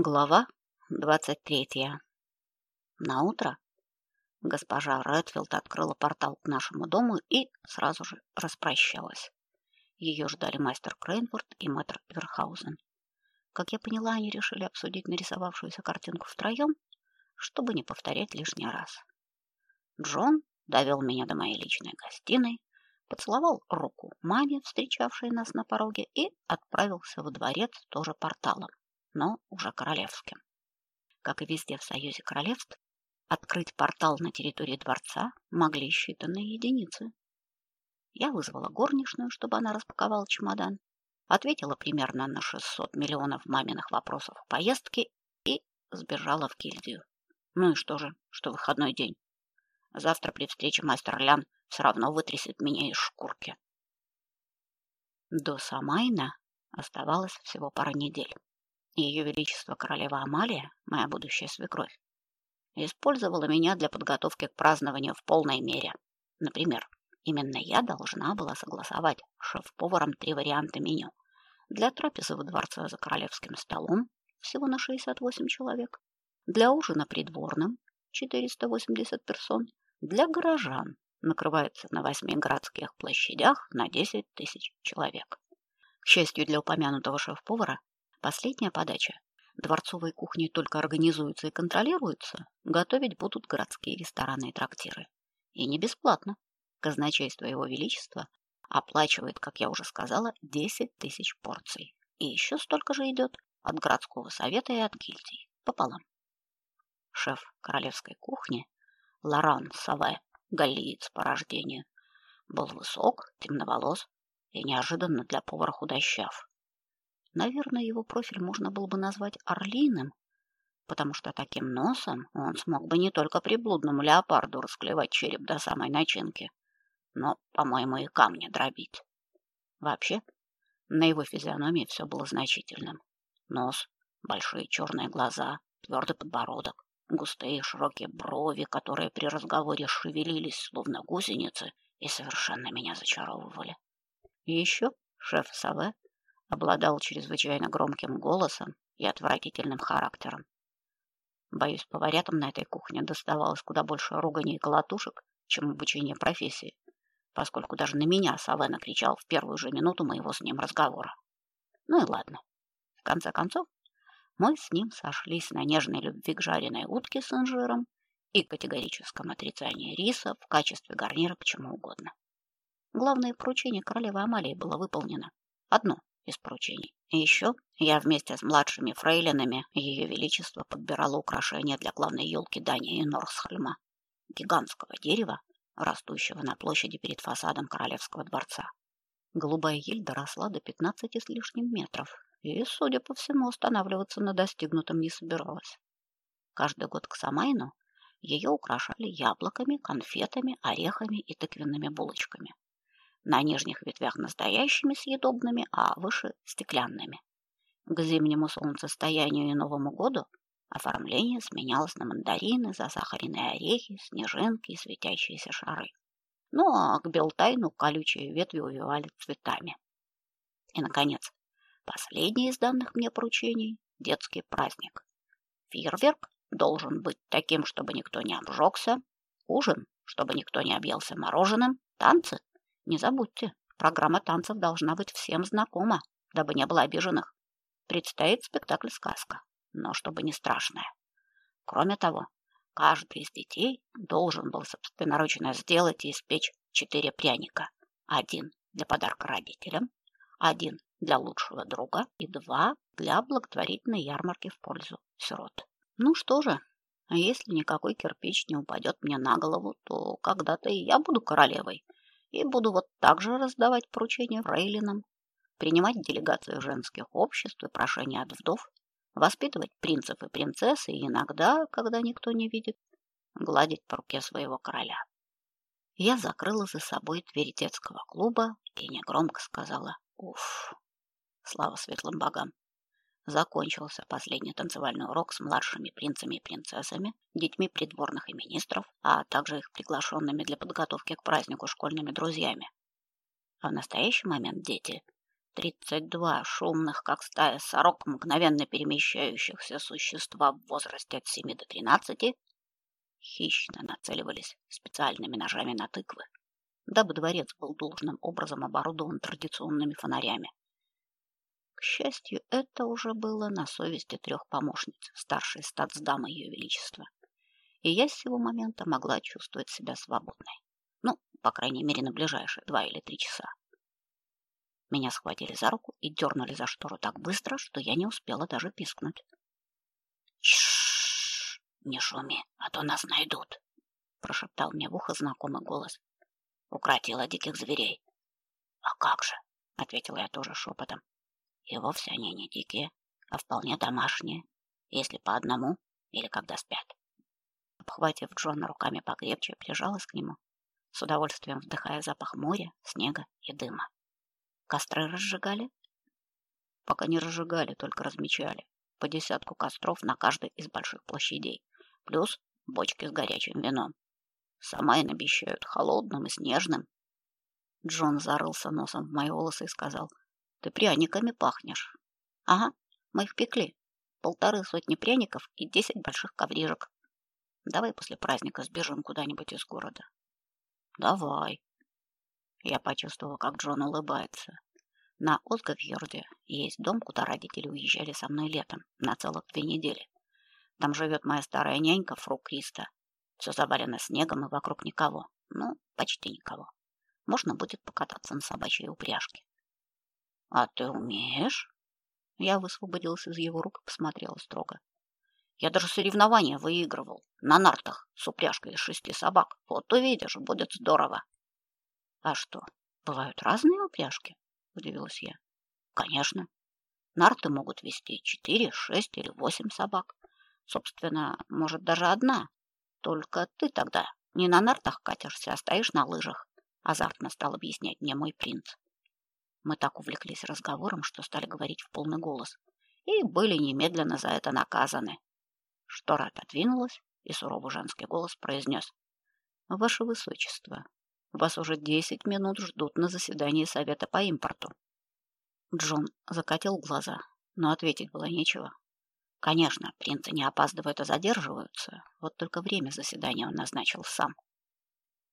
Глава двадцать третья. На утро госпожа Редфилд открыла портал к нашему дому и сразу же распрощалась. Ее ждали мастер Крейнфорд и мэтр Верхаузен. Как я поняла, они решили обсудить нарисовавшуюся картинку втроем, чтобы не повторять лишний раз. Джон довел меня до моей личной гостиной, поцеловал руку маме, встречавшей нас на пороге, и отправился во дворец тоже порталом но уже королевским. Как и везде в Союзе королевств, открыть портал на территории дворца могли считанные единицы. Я вызвала горничную, чтобы она распаковала чемодан, ответила примерно на 600 миллионов маминых вопросов о поездке и сбежала в гильдию. Ну и что же, что выходной день. Завтра при встрече мастер Лян все равно вытрясет меня из шкурки. До Самайна оставалось всего пара недель. Ее Величество королева Амалия, моя будущая свекровь, использовала меня для подготовки к празднованию в полной мере. Например, именно я должна была согласовать шеф-поваром три варианта меню. Для трапезы во дворце за королевским столом всего на 68 человек, для ужина придворным 480 персон, для горожан накрывается на восьми городских площадях на 10 тысяч человек. К счастью для упомянутого шеф-повара, Последняя подача. Дворцовые кухни только организуются и контролируются, готовить будут городские рестораны и трактиры. И не бесплатно. Казначейство Его Величества оплачивает, как я уже сказала, 10 тысяч порций. И еще столько же идет от городского совета и от гильдий, пополам. Шеф королевской кухни Лоран Саве, галлиец по рождению, был высок, темноволос и неожиданно для повара худощав. Наверное, его профиль можно было бы назвать орлиным, потому что таким носом он смог бы не только приблудному леопарду расклевать череп до самой начинки, но, по-моему, и камни дробить. Вообще, на его физиономии все было значительным. Нос, большие черные глаза, твердый подбородок, густые широкие брови, которые при разговоре шевелились, словно гусеницы, и совершенно меня зачаровывали. И еще шеф Саве обладал чрезвычайно громким голосом и отвратительным характером. Боюсь, поварятам на этой кухне доставалось куда больше ругани и колотушек, чем обучение профессии, поскольку даже на меня Саве накричал в первую же минуту моего с ним разговора. Ну и ладно. В конце концов, мы с ним сошлись на нежной любви к жареной утке с инжиром и категорическом отрицании риса в качестве гарнира к чему угодно. Главное поручение королевы Амалии было выполнено. Одно из поручений. И еще я вместе с младшими фрейлинами Ее Величество подбирала украшения для главной елки Дании и Норсхольма, гигантского дерева, растущего на площади перед фасадом Королевского дворца. Голубая ель доросла до 15 с лишним метров и, судя по всему, останавливаться на достигнутом не собиралась. Каждый год к Самайну ее украшали яблоками, конфетами, орехами и тыквенными булочками на нижних ветвях настоящими съедобными, а выше стеклянными. К зимнему солнцестоянию и Новому году оформление сменялось на мандарины, засахаренные орехи, снежинки и светящиеся шары. Ну а к Белтайну колючие ветви увивали цветами. И, наконец, последний из данных мне поручений – детский праздник. Фейерверк должен быть таким, чтобы никто не обжегся, ужин, чтобы никто не объелся мороженым, танцы, не забудьте, программа танцев должна быть всем знакома, дабы не было обиженных. Предстоит спектакль «Сказка», но чтобы не страшное. Кроме того, каждый из детей должен был собственноручно сделать и испечь четыре пряника. Один для подарка родителям, один для лучшего друга и два для благотворительной ярмарки в пользу сирот. Ну что же, а если никакой кирпич не упадет мне на голову, то когда-то и я буду королевой – и буду вот так же раздавать поручения фрейлинам, принимать делегацию женских обществ и прошения от вдов, воспитывать принцев и принцессы и иногда, когда никто не видит, гладить по руке своего короля. Я закрыла за собой дверь детского клуба и негромко сказала «Уф!» Слава светлым богам! Закончился последний танцевальный урок с младшими принцами и принцессами, детьми придворных и министров, а также их приглашенными для подготовки к празднику школьными друзьями. А в настоящий момент дети Тридцать два шумных, как стая сорок, мгновенно перемещающихся существа в возрасте от семи до тринадцати, хищно нацеливались специальными ножами на тыквы, дабы дворец был должным образом оборудован традиционными фонарями. К счастью, это уже было на совести трех помощниц старшей статсдамы Ее Величества, и я с сего момента могла чувствовать себя свободной. Ну, по крайней мере, на ближайшие два или три часа. Меня схватили за руку и дернули за штору так быстро, что я не успела даже пискнуть. Шш, не шуми, а то нас найдут, прошептал мне в ухо знакомый голос. Укротила диких зверей. А как же, ответила я тоже шепотом. И вовсе они не дикие, а вполне домашние, если по одному или когда спят. Обхватив Джона руками покрепче, прижалась к нему, с удовольствием вдыхая запах моря, снега и дыма. Костры разжигали? Пока не разжигали, только размечали. По десятку костров на каждой из больших площадей, плюс бочки с горячим вином. Сама им обещают холодным и снежным. Джон зарылся носом в мои волосы и сказал: "Ты пряниками пахнешь". "Ага, мы их пекли. Полторы сотни пряников и десять больших коврижек. Давай после праздника сбежим куда-нибудь из города". "Давай", я почувствовала, как Джон улыбается. На Озгафьорде есть дом, куда родители уезжали со мной летом на целых две недели. Там живет моя старая нянька, фру Криста. Все завалено снегом и вокруг никого. Ну, почти никого. Можно будет покататься на собачьей упряжке. А ты умеешь? Я высвободился из его рук и посмотрела строго. Я даже соревнования выигрывал на нартах с упряжкой из шести собак. Вот увидишь, будет здорово. А что, бывают разные упряжки? удивилась я. Конечно. Нарты могут вести четыре, шесть или восемь собак. Собственно, может даже одна. Только ты тогда не на нартах катишься, а стоишь на лыжах, азартно стал объяснять мне мой принц. Мы так увлеклись разговором, что стали говорить в полный голос и были немедленно за это наказаны. Штора отодвинулась, и суровый женский голос произнес: "Ваше высочество, вас уже десять минут ждут на заседании совета по импорту. Джон закатил глаза, но ответить было нечего. Конечно, принцы не опаздывают, а задерживаются. Вот только время заседания он назначил сам.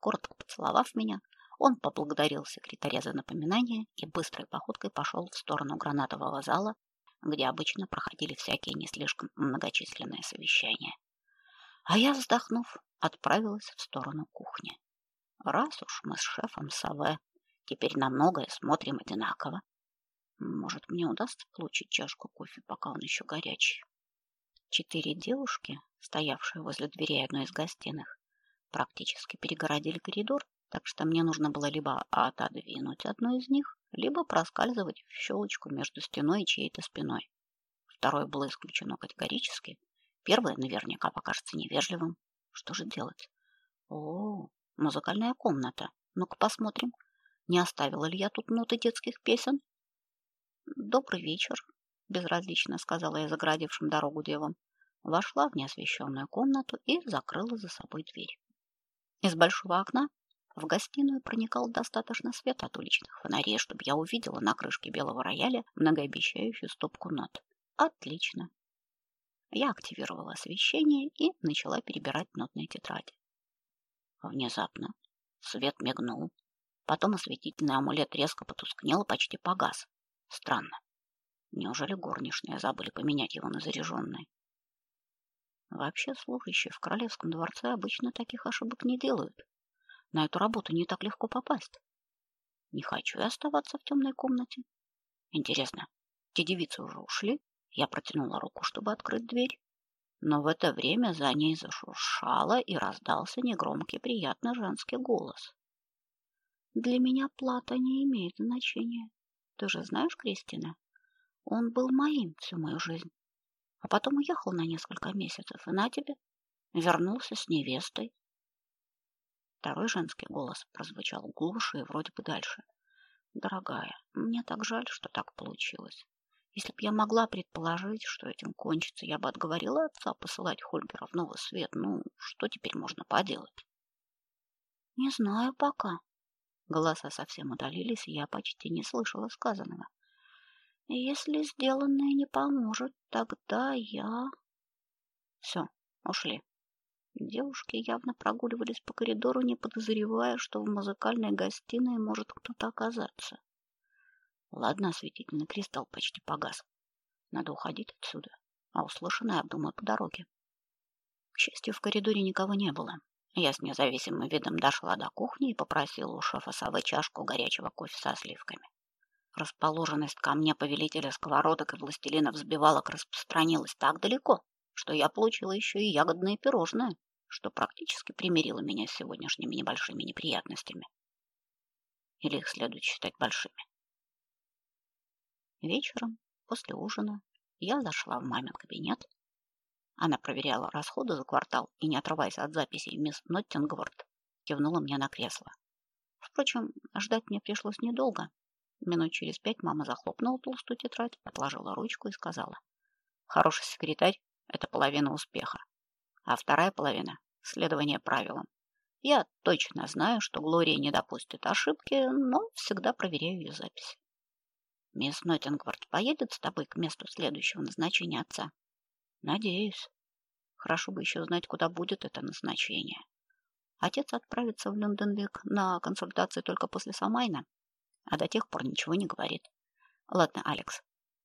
Коротко поцеловав меня, он поблагодарил секретаря за напоминание и быстрой походкой пошел в сторону гранатового зала, где обычно проходили всякие не слишком многочисленные совещания. А я, вздохнув, отправилась в сторону кухни. Раз уж мы с шефом Саве теперь на многое смотрим одинаково, может, мне удастся получить чашку кофе, пока он еще горячий. Четыре девушки, стоявшие возле дверей одной из гостиных, практически перегородили коридор, так что мне нужно было либо отодвинуть одну из них, либо проскальзывать в щелочку между стеной и чьей-то спиной. Второе было исключено категорически. Первое наверняка покажется невежливым. Что же делать? О, Музыкальная комната. Ну-ка посмотрим, не оставила ли я тут ноты детских песен. Добрый вечер, безразлично сказала я заградившим дорогу девам. Вошла в неосвещенную комнату и закрыла за собой дверь. Из большого окна в гостиную проникал достаточно света от уличных фонарей, чтобы я увидела на крышке белого рояля многообещающую стопку нот. Отлично. Я активировала освещение и начала перебирать нотные тетради. Внезапно свет мигнул. Потом осветительный амулет резко потускнел почти погас. Странно. Неужели горничные забыли поменять его на заряженный? Вообще служащие в королевском дворце обычно таких ошибок не делают. На эту работу не так легко попасть. Не хочу я оставаться в темной комнате. Интересно, те девицы уже ушли? Я протянула руку, чтобы открыть дверь но в это время за ней зашуршало и раздался негромкий приятный женский голос. Для меня плата не имеет значения. Ты же знаешь, Кристина, он был моим всю мою жизнь. А потом уехал на несколько месяцев, и на тебе вернулся с невестой. Второй женский голос прозвучал глуше и вроде бы дальше. Дорогая, мне так жаль, что так получилось. Если б я могла предположить, что этим кончится, я бы отговорила отца посылать Хольгера в новый свет. Ну, что теперь можно поделать? Не знаю пока. Голоса совсем удалились, и я почти не слышала сказанного. Если сделанное не поможет, тогда я... Все, ушли. Девушки явно прогуливались по коридору, не подозревая, что в музыкальной гостиной может кто-то оказаться. Ладно, осветительный кристалл почти погас. Надо уходить отсюда, а услышанное обдумаю по дороге. К счастью, в коридоре никого не было. Я с независимым видом дошла до кухни и попросила у шефа совы чашку горячего кофе со сливками. Расположенность ко мне повелителя сковородок и властелинов взбивалок распространилась так далеко, что я получила еще и ягодные пирожные, что практически примирило меня с сегодняшними небольшими неприятностями. Или их следует считать большими. Вечером, после ужина, я зашла в мамин кабинет. Она проверяла расходы за квартал и, не отрываясь от записей мисс Ноттингворд, кивнула мне на кресло. Впрочем, ждать мне пришлось недолго. Минут через пять мама захлопнула толстую тетрадь, отложила ручку и сказала. Хороший секретарь – это половина успеха, а вторая половина – следование правилам. Я точно знаю, что Глория не допустит ошибки, но всегда проверяю ее записи. Мисс Ноттингвард поедет с тобой к месту следующего назначения отца? Надеюсь. Хорошо бы еще знать, куда будет это назначение. Отец отправится в Лондонвик на консультации только после Самайна, а до тех пор ничего не говорит. Ладно, Алекс,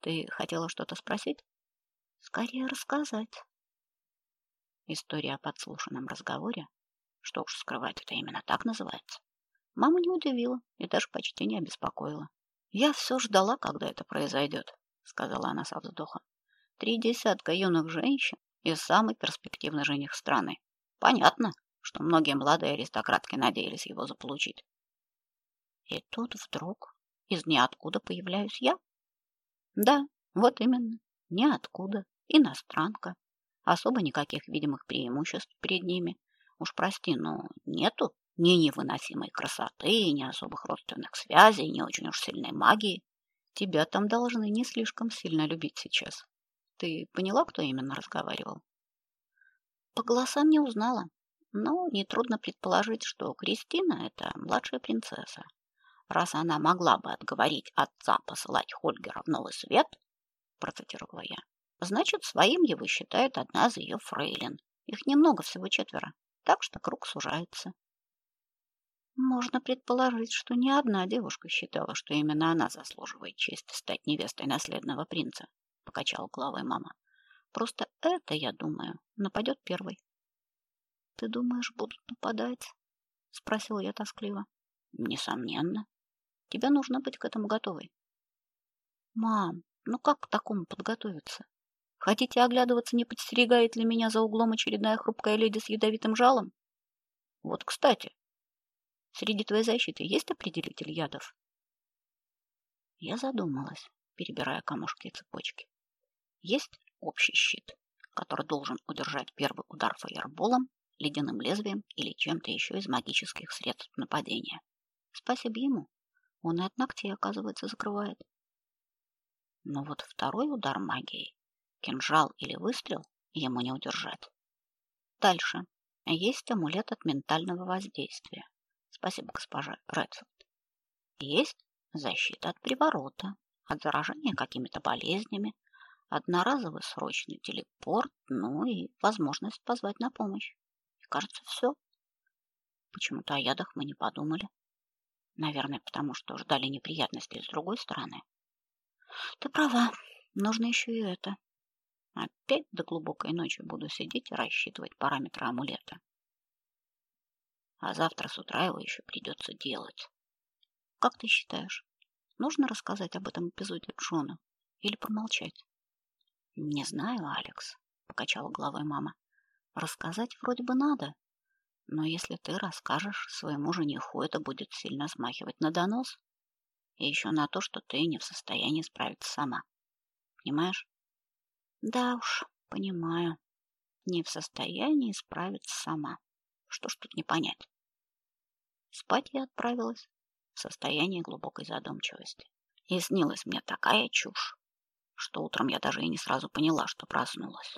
ты хотела что-то спросить? Скорее рассказать. История о подслушанном разговоре, что уж скрывать, это именно так называется, мама не удивила и даже почти не обеспокоила. Я все ждала, когда это произойдет, сказала она со вздохом. Три десятка юных женщин и самый перспективный жених страны. Понятно, что многие молодые аристократки надеялись его заполучить. И тут вдруг из ниоткуда появляюсь я. Да, вот именно, ниоткуда, иностранка. Особо никаких видимых преимуществ перед ними. Уж прости, но нету ни невыносимой красоты, ни особых родственных связей, ни очень уж сильной магии. Тебя там должны не слишком сильно любить сейчас. Ты поняла, кто именно разговаривал? По голосам не узнала, но нетрудно предположить, что Кристина — это младшая принцесса, раз она могла бы отговорить отца посылать Хольгера в новый свет, процитировала я, значит, своим его считает одна из ее фрейлин. Их немного, всего четверо, так что круг сужается. Можно предположить, что ни одна девушка считала, что именно она заслуживает чести стать невестой наследного принца, покачала головой мама. Просто это, я думаю, нападет первой. Ты думаешь, будут нападать? спросила я тоскливо. Несомненно, Тебе нужно быть к этому готовой. Мам, ну как к такому подготовиться? Хотите оглядываться, не подстерегает ли меня за углом очередная хрупкая леди с ядовитым жалом? Вот, кстати, среди твоей защиты есть определитель ядов? Я задумалась, перебирая камушки и цепочки. Есть общий щит, который должен удержать первый удар фаерболом, ледяным лезвием или чем-то еще из магических средств нападения. Спасибо ему. Он и от ногтей, оказывается, закрывает. Но вот второй удар магией, кинжал или выстрел, ему не удержать. Дальше. Есть амулет от ментального воздействия. Спасибо, госпожа Редфилд. Есть защита от приворота, от заражения какими-то болезнями, одноразовый срочный телепорт, ну и возможность позвать на помощь. И кажется, все. Почему-то о ядах мы не подумали. Наверное, потому что ждали неприятностей с другой стороны. Ты права, нужно еще и это. Опять до глубокой ночи буду сидеть и рассчитывать параметры амулета. А завтра с утра его еще придется делать. Как ты считаешь, нужно рассказать об этом эпизоде Джону или промолчать? Не знаю, Алекс, покачала головой мама. Рассказать вроде бы надо, но если ты расскажешь своему жениху, это будет сильно смахивать на донос. И еще на то, что ты не в состоянии справиться сама. Понимаешь? Да уж, понимаю. Не в состоянии справиться сама. Что ж тут не понять? Спать я отправилась в состоянии глубокой задумчивости. И снилась мне такая чушь, что утром я даже и не сразу поняла, что проснулась.